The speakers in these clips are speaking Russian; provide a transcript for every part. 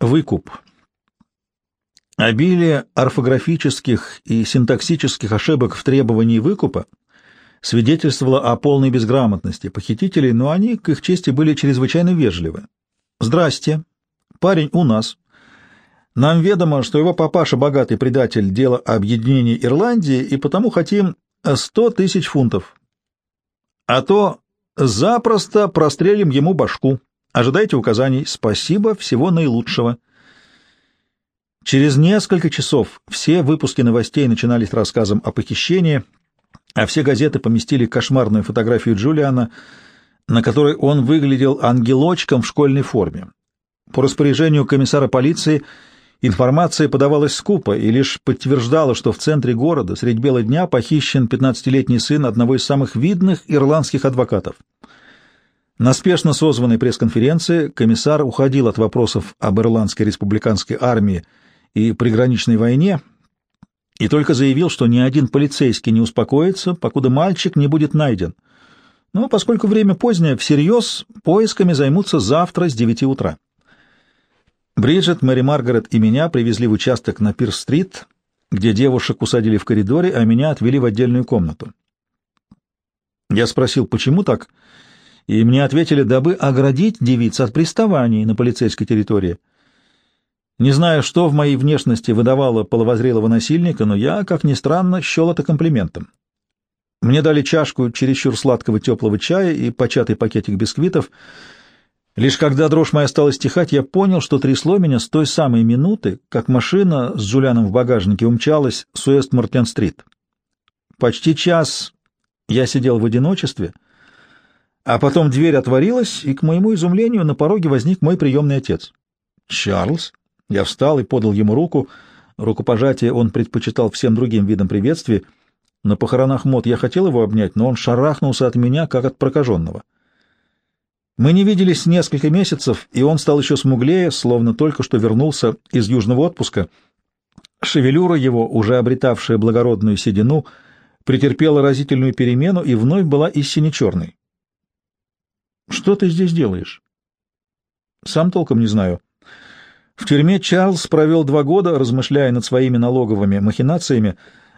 Выкуп. Обилие орфографических и синтаксических ошибок в требовании выкупа свидетельствовало о полной безграмотности похитителей, но они, к их чести, были чрезвычайно вежливы. «Здрасте. Парень у нас. Нам ведомо, что его папаша богатый предатель дела объединения Ирландии, и потому хотим сто тысяч фунтов. А то запросто прострелим ему башку. Ожидайте указаний. Спасибо, всего наилучшего». Через несколько часов все выпуски новостей начинались рассказом о похищении, а все газеты поместили кошмарную фотографию Джулиана, на которой он выглядел ангелочком в школьной форме. По распоряжению комиссара полиции информация подавалась скупо и лишь подтверждала, что в центре города средь бела дня похищен 15-летний сын одного из самых видных ирландских адвокатов. На спешно созванной пресс-конференции комиссар уходил от вопросов об ирландской республиканской армии и приграничной войне, и только заявил, что ни один полицейский не успокоится, покуда мальчик не будет найден. Но поскольку время позднее, всерьез поисками займутся завтра с девяти утра. Бриджит, Мэри Маргарет и меня привезли в участок на Пирс-стрит, где девушек усадили в коридоре, а меня отвели в отдельную комнату. Я спросил, почему так, и мне ответили, дабы оградить девиц от приставаний на полицейской территории — не знаю, что в моей внешности выдавало половозрелого насильника, но я, как ни странно, счел это комплиментом. Мне дали чашку чересчур сладкого теплого чая и початый пакетик бисквитов. Лишь когда дрожь моя стала стихать, я понял, что трясло меня с той самой минуты, как машина с Джулианом в багажнике умчалась с Уэст-Мортен-стрит. Почти час я сидел в одиночестве, а потом дверь отворилась, и, к моему изумлению, на пороге возник мой приемный отец. «Чарльз?» Я встал и подал ему руку. Рукопожатие он предпочитал всем другим видам приветствия. На похоронах Мот я хотел его обнять, но он шарахнулся от меня, как от прокаженного. Мы не виделись несколько месяцев, и он стал еще смуглее, словно только что вернулся из южного отпуска. Шевелюра его, уже обретавшая благородную седину, претерпела разительную перемену и вновь была истине черной. «Что ты здесь делаешь?» «Сам толком не знаю». В тюрьме Чарльз провел два года, размышляя над своими налоговыми махинациями,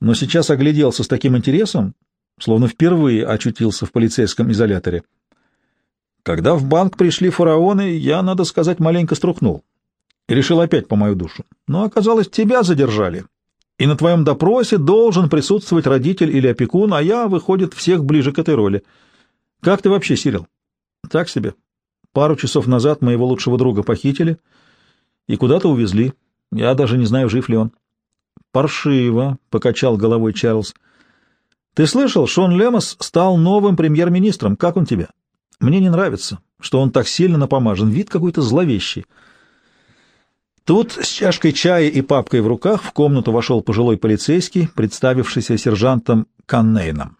но сейчас огляделся с таким интересом, словно впервые очутился в полицейском изоляторе. Когда в банк пришли фараоны, я, надо сказать, маленько струхнул. И решил опять по мою душу. Но оказалось, тебя задержали. И на твоем допросе должен присутствовать родитель или опекун, а я, выходит, всех ближе к этой роли. Как ты вообще, Сирил? Так себе. Пару часов назад моего лучшего друга похитили — и куда-то увезли. Я даже не знаю, жив ли он. Паршиво, — покачал головой Чарльз. Ты слышал, Шон Лемос стал новым премьер-министром. Как он тебе? Мне не нравится, что он так сильно напомажен. Вид какой-то зловещий. Тут с чашкой чая и папкой в руках в комнату вошел пожилой полицейский, представившийся сержантом Каннейном.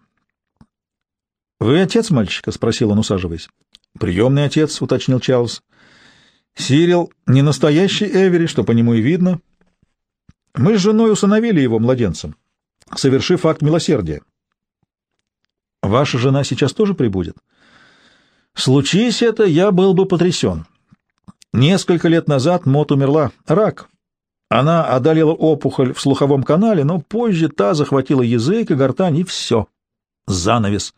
«Вы отец мальчика?» — спросил он, усаживаясь. «Приемный отец», — уточнил Чарльз. Сирил не настоящий Эвери, что по нему и видно. Мы с женой усыновили его младенцем, совершив акт милосердия. Ваша жена сейчас тоже прибудет? Случись это, я был бы потрясен. Несколько лет назад Мот умерла. Рак. Она одолела опухоль в слуховом канале, но позже та захватила язык и гортань, и все. Занавес.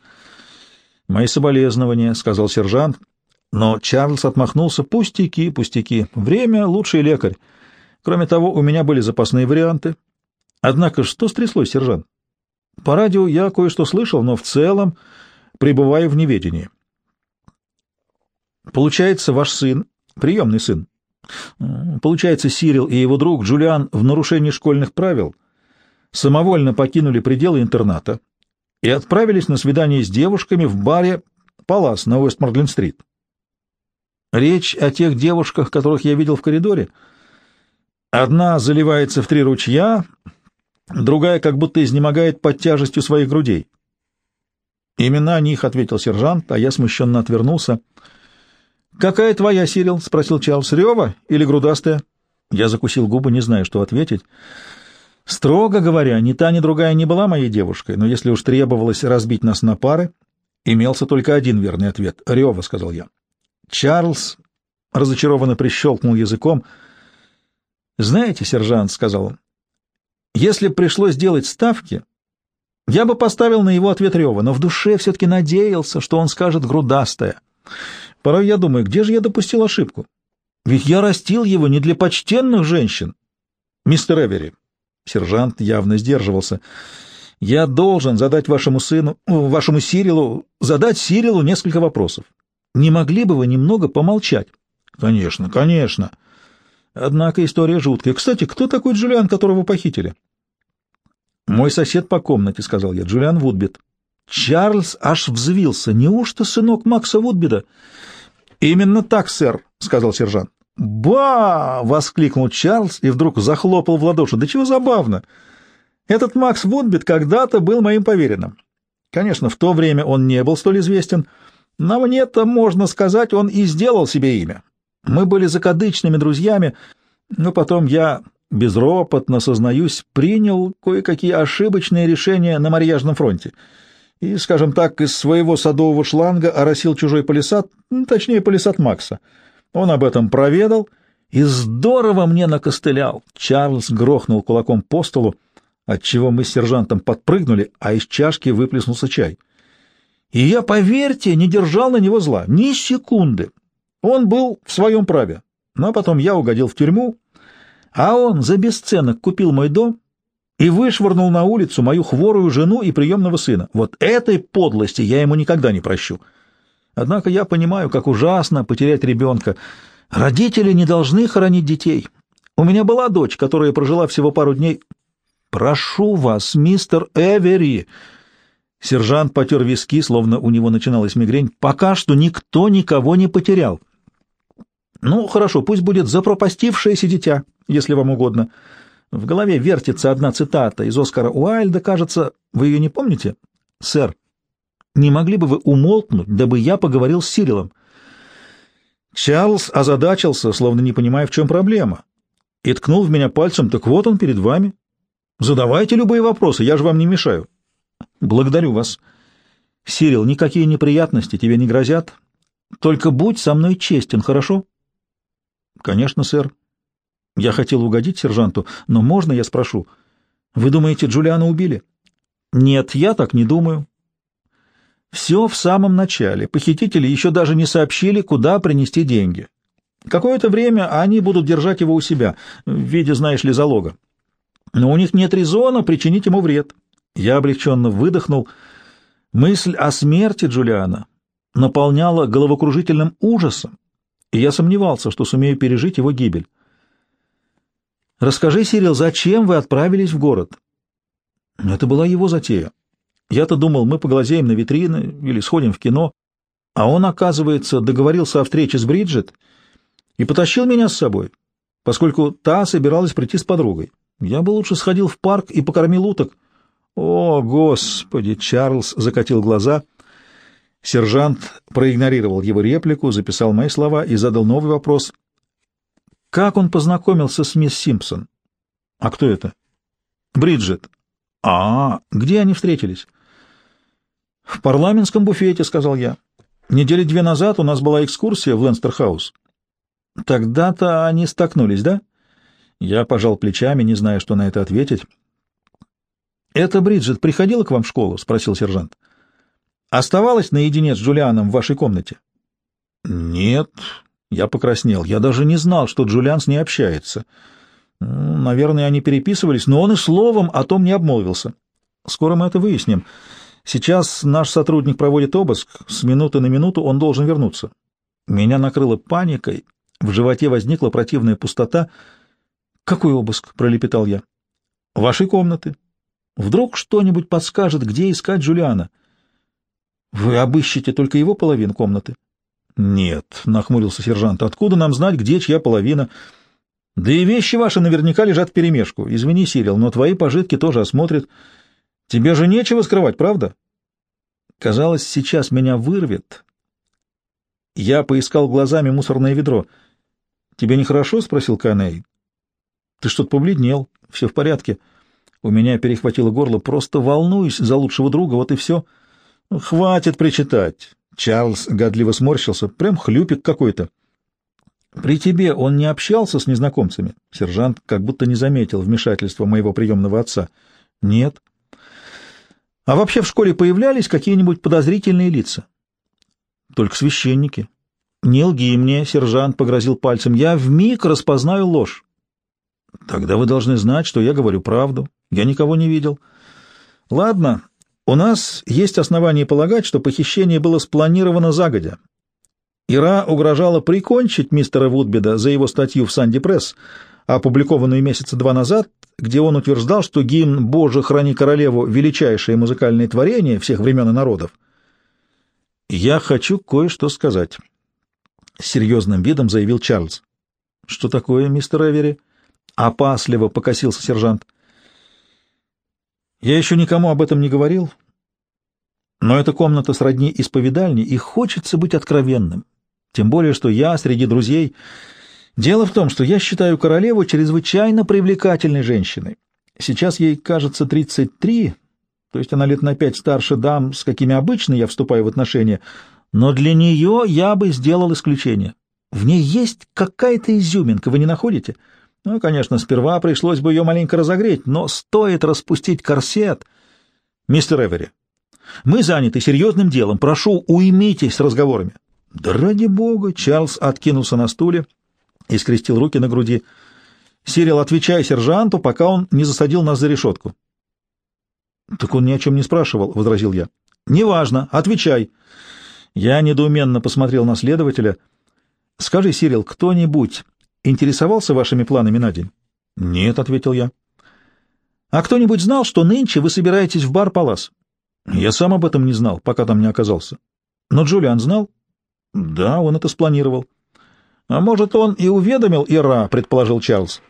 «Мои соболезнования», — сказал сержант, но Чарльз отмахнулся. «Пустяки, пустяки. Время — лучший лекарь. Кроме того, у меня были запасные варианты. Однако что стряслось, сержант? По радио я кое-что слышал, но в целом пребываю в неведении. Получается, ваш сын, приемный сын, получается, Сирил и его друг Джулиан в нарушении школьных правил самовольно покинули пределы интерната и отправились на свидание с девушками в баре «Палас» на Уэстмордлин-стрит. Речь о тех девушках, которых я видел в коридоре. Одна заливается в три ручья, другая как будто изнемогает под тяжестью своих грудей. Именно о них ответил сержант, а я смущенно отвернулся. «Какая твоя, Сирил?» — спросил Чарльз. «Рева или грудастая?» Я закусил губы, не зная, что ответить. Строго говоря, ни та, ни другая не была моей девушкой, но если уж требовалось разбить нас на пары, имелся только один верный ответ. «Рева», — сказал я. Чарльз разочарованно прищелкнул языком. «Знаете, сержант», — сказал он, — «если пришлось делать ставки, я бы поставил на его ответ рева, но в душе все-таки надеялся, что он скажет грудастая. Порой я думаю, где же я допустил ошибку? Ведь я растил его не для почтенных женщин. Мистер Эвери, сержант явно сдерживался, я должен задать вашему сыну, вашему Сирилу, задать Сирилу несколько вопросов. Не могли бы вы немного помолчать? Конечно, конечно. Однако история жуткая. Кстати, кто такой Джулиан, которого похитили? Мой сосед по комнате, сказал я, Джулиан Вудбит. Чарльз аж взвился. Неужто сынок Макса Вудбида? Именно так, сэр, сказал сержант. «Ба!» — воскликнул Чарльз и вдруг захлопал в ладоши. «Да чего забавно! Этот Макс Вудбит когда-то был моим поверенным. Конечно, в то время он не был столь известен, но мне-то, можно сказать, он и сделал себе имя. Мы были закадычными друзьями, но потом я, безропотно сознаюсь, принял кое-какие ошибочные решения на Марьяжном фронте» и, скажем так, из своего садового шланга оросил чужой палисад, точнее, палисад Макса — он об этом проведал и здорово мне накостылял. Чарльз грохнул кулаком по столу, отчего мы с сержантом подпрыгнули, а из чашки выплеснулся чай. И я, поверьте, не держал на него зла, ни секунды. Он был в своем праве. Но потом я угодил в тюрьму, а он за бесценок купил мой дом и вышвырнул на улицу мою хворую жену и приемного сына. Вот этой подлости я ему никогда не прощу. Однако я понимаю, как ужасно потерять ребенка. Родители не должны хоронить детей. У меня была дочь, которая прожила всего пару дней. Прошу вас, мистер Эвери. Сержант потер виски, словно у него начиналась мигрень. Пока что никто никого не потерял. Ну, хорошо, пусть будет запропастившееся дитя, если вам угодно. В голове вертится одна цитата из Оскара Уайльда, кажется, вы ее не помните? Сэр, не могли бы вы умолкнуть, дабы я поговорил с Сирилом? Чарльз озадачился, словно не понимая, в чем проблема, и ткнул в меня пальцем, так вот он перед вами. Задавайте любые вопросы, я же вам не мешаю. Благодарю вас. Сирил, никакие неприятности тебе не грозят. Только будь со мной честен, хорошо? Конечно, сэр. Я хотел угодить сержанту, но можно я спрошу? Вы думаете, Джулиана убили? Нет, я так не думаю. Все в самом начале. Похитители еще даже не сообщили, куда принести деньги. Какое-то время они будут держать его у себя, в виде, знаешь ли, залога. Но у них нет резона причинить ему вред. Я облегченно выдохнул. Мысль о смерти Джулиана наполняла головокружительным ужасом, и я сомневался, что сумею пережить его гибель. «Расскажи, Сирил, зачем вы отправились в город?» Это была его затея. Я-то думал, мы поглазеем на витрины или сходим в кино, а он, оказывается, договорился о встрече с Бриджит и потащил меня с собой, поскольку та собиралась прийти с подругой. Я бы лучше сходил в парк и покормил уток. О, Господи! Чарльз закатил глаза. Сержант проигнорировал его реплику, записал мои слова и задал новый вопрос. Как он познакомился с мисс Симпсон? А кто это? Бриджит. А, где они встретились? «В парламентском буфете», — сказал я. «Недели две назад у нас была экскурсия в Ленстерхаус». «Тогда-то они столкнулись, да?» Я пожал плечами, не зная, что на это ответить. «Это Бриджит приходила к вам в школу?» — спросил сержант. «Оставалась наедине с Джулианом в вашей комнате?» «Нет», — я покраснел. «Я даже не знал, что Джулиан с ней общается. Наверное, они переписывались, но он и словом о том не обмолвился. Скоро мы это выясним». Сейчас наш сотрудник проводит обыск, с минуты на минуту он должен вернуться. Меня накрыло паникой, в животе возникла противная пустота. «Какой обыск?» — пролепетал я. «Вашей комнаты. Вдруг что-нибудь подскажет, где искать Джулиана. Вы обыщете только его половину комнаты?» «Нет», — нахмурился сержант, — «откуда нам знать, где чья половина?» «Да и вещи ваши наверняка лежат вперемешку. Извини, Сирил, но твои пожитки тоже осмотрят». Тебе же нечего скрывать, правда? Казалось, сейчас меня вырвет. Я поискал глазами мусорное ведро. Тебе нехорошо? спросил Каней. Ты что-то побледнел. Все в порядке. У меня перехватило горло. Просто волнуюсь за лучшего друга, вот и все. Ну, хватит причитать. Чарльз годливо сморщился. Прям хлюпик какой-то. При тебе он не общался с незнакомцами? Сержант как будто не заметил вмешательства моего приемного отца. Нет. А вообще в школе появлялись какие-нибудь подозрительные лица? Только священники. Не лги мне, сержант погрозил пальцем. Я вмиг распознаю ложь. Тогда вы должны знать, что я говорю правду. Я никого не видел. Ладно, у нас есть основания полагать, что похищение было спланировано загодя. Ира угрожала прикончить мистера Вудбеда за его статью в «Санди Пресс», опубликованную месяца два назад, где он утверждал, что гимн «Боже, храни королеву» — величайшее музыкальное творение всех времен и народов. «Я хочу кое-что сказать», — серьезным видом заявил Чарльз. «Что такое, мистер Эвери?» — опасливо покосился сержант. «Я еще никому об этом не говорил, но эта комната сродни исповедальни, и хочется быть откровенным. Тем более, что я среди друзей... Дело в том, что я считаю королеву чрезвычайно привлекательной женщиной. Сейчас ей, кажется, 33, то есть она лет на пять старше дам, с какими обычно я вступаю в отношения, но для нее я бы сделал исключение. В ней есть какая-то изюминка, вы не находите? Ну, конечно, сперва пришлось бы ее маленько разогреть, но стоит распустить корсет. Мистер Эвери, мы заняты серьезным делом, прошу, уймитесь с разговорами. Да ради бога! Чарльз откинулся на стуле и скрестил руки на груди. Сирил, отвечай сержанту, пока он не засадил нас за решетку. Так он ни о чем не спрашивал, — возразил я. Неважно, отвечай. Я недоуменно посмотрел на следователя. Скажи, Сирил, кто-нибудь интересовался вашими планами на день? Нет, — ответил я. А кто-нибудь знал, что нынче вы собираетесь в бар Палас? Я сам об этом не знал, пока там не оказался. Но Джулиан знал? Да, он это спланировал. А может, он и уведомил Ира, предположил Чарльз.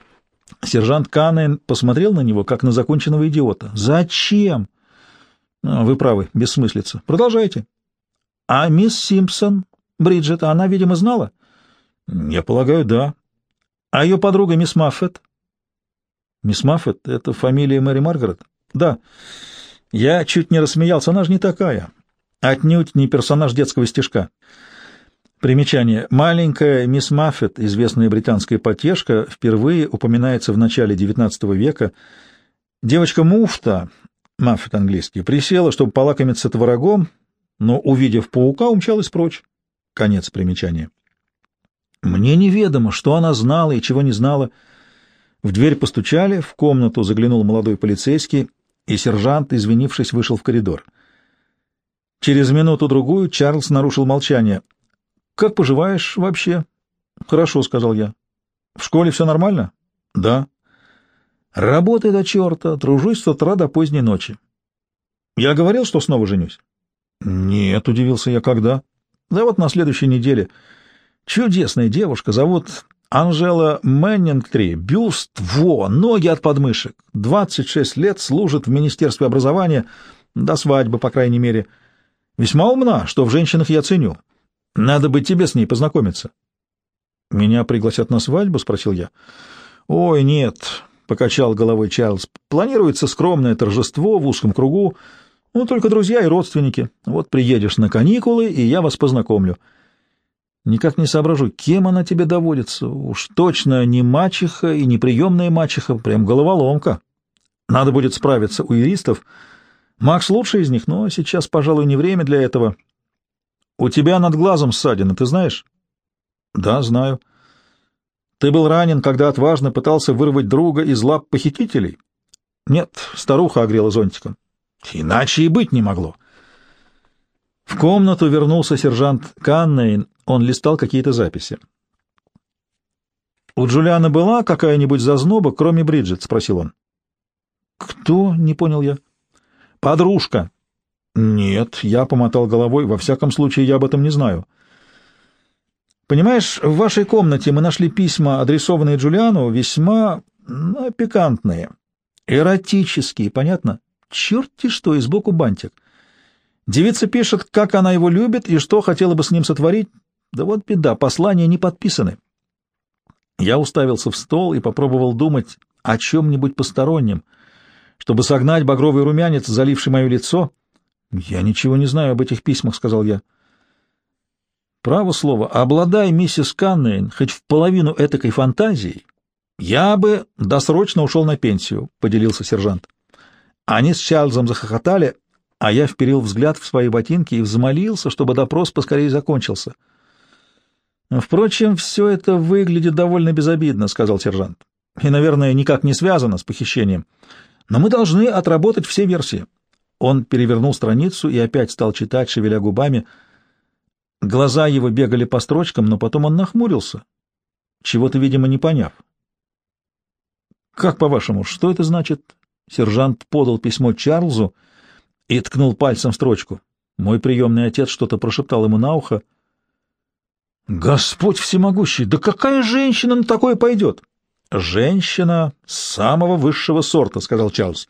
Сержант Каннен посмотрел на него, как на законченного идиота. Зачем? А, вы правы, бессмыслица. Продолжайте. А мисс Симпсон, Бриджит, она, видимо, знала? Я полагаю, да. А ее подруга мисс Маффет? Мисс Маффет — это фамилия Мэри Маргарет? Да. Я чуть не рассмеялся, она же не такая. Отнюдь не персонаж детского стишка. Примечание. Маленькая мисс Маффет, известная британская потешка, впервые упоминается в начале XIX века. Девочка Муфта, Маффет английский, присела, чтобы полакомиться творогом, но, увидев паука, умчалась прочь. Конец примечания. Мне неведомо, что она знала и чего не знала. В дверь постучали, в комнату заглянул молодой полицейский, и сержант, извинившись, вышел в коридор. Через минуту-другую Чарльз нарушил молчание — «Как поживаешь вообще?» «Хорошо», — сказал я. «В школе все нормально?» «Да». «Работай до черта, тружусь с утра до поздней ночи». «Я говорил, что снова женюсь?» «Нет», — удивился я, — «когда?» «Да вот на следующей неделе. Чудесная девушка, зовут Анжела Мэннингтри, бюст, во, ноги от подмышек, 26 лет служит в Министерстве образования, до свадьбы, по крайней мере. Весьма умна, что в женщинах я ценю. Надо бы тебе с ней познакомиться. — Меня пригласят на свадьбу? — спросил я. — Ой, нет, — покачал головой Чарльз. — Планируется скромное торжество в узком кругу. Ну, только друзья и родственники. Вот приедешь на каникулы, и я вас познакомлю. Никак не соображу, кем она тебе доводится. Уж точно не мачеха и не приемная мачеха, прям головоломка. Надо будет справиться у юристов. Макс лучший из них, но сейчас, пожалуй, не время для этого. — у тебя над глазом ссадина, ты знаешь? Да, знаю. Ты был ранен, когда отважно пытался вырвать друга из лап похитителей? Нет, старуха огрела зонтиком. Иначе и быть не могло. В комнату вернулся сержант Каннейн. Он листал какие-то записи. «У Джулиана была какая-нибудь зазноба, кроме Бриджит?» — спросил он. «Кто?» — не понял я. «Подружка», «Нет», — я помотал головой, — «во всяком случае я об этом не знаю». «Понимаешь, в вашей комнате мы нашли письма, адресованные Джулиану, весьма ну, пикантные, эротические, понятно? Черти что, и сбоку бантик. Девица пишет, как она его любит и что хотела бы с ним сотворить. Да вот беда, послания не подписаны». Я уставился в стол и попробовал думать о чем-нибудь постороннем, чтобы согнать багровый румянец, заливший мое лицо — «Я ничего не знаю об этих письмах», — сказал я. Право слово, обладая миссис Каннейн хоть в половину этакой фантазией, я бы досрочно ушел на пенсию, — поделился сержант. Они с Чарльзом захохотали, а я вперил взгляд в свои ботинки и взмолился, чтобы допрос поскорее закончился. «Впрочем, все это выглядит довольно безобидно», — сказал сержант. «И, наверное, никак не связано с похищением. Но мы должны отработать все версии». Он перевернул страницу и опять стал читать, шевеля губами. Глаза его бегали по строчкам, но потом он нахмурился, чего-то, видимо, не поняв. «Как, по-вашему, что это значит?» Сержант подал письмо Чарльзу и ткнул пальцем в строчку. Мой приемный отец что-то прошептал ему на ухо. «Господь всемогущий! Да какая женщина на такое пойдет?» «Женщина самого высшего сорта», — сказал Чарльз.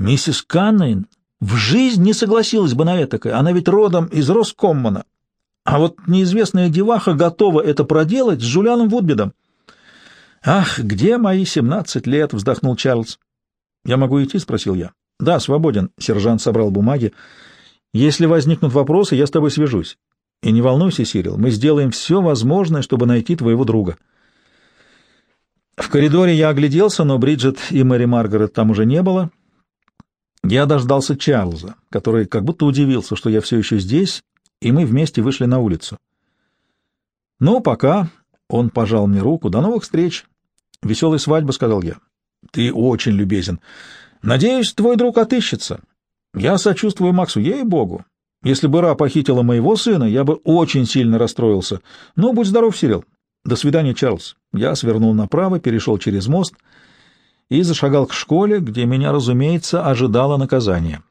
«Миссис Каннейн в жизнь не согласилась бы на это, она ведь родом из Роскоммана. А вот неизвестная деваха готова это проделать с Жулианом Вудбидом». «Ах, где мои семнадцать лет?» — вздохнул Чарльз. «Я могу идти?» — спросил я. «Да, свободен», — сержант собрал бумаги. «Если возникнут вопросы, я с тобой свяжусь. И не волнуйся, Сирил, мы сделаем все возможное, чтобы найти твоего друга». В коридоре я огляделся, но Бриджит и Мэри Маргарет там уже не было. Я дождался Чарльза, который как будто удивился, что я все еще здесь, и мы вместе вышли на улицу. «Ну, пока», — он пожал мне руку, — «до новых встреч». «Веселой свадьбы», — сказал я. «Ты очень любезен. Надеюсь, твой друг отыщется. Я сочувствую Максу, ей-богу. Если бы Ра похитила моего сына, я бы очень сильно расстроился. Но будь здоров, Сирил. До свидания, Чарльз. Я свернул направо, перешел через мост и зашагал к школе, где меня, разумеется, ожидало наказание.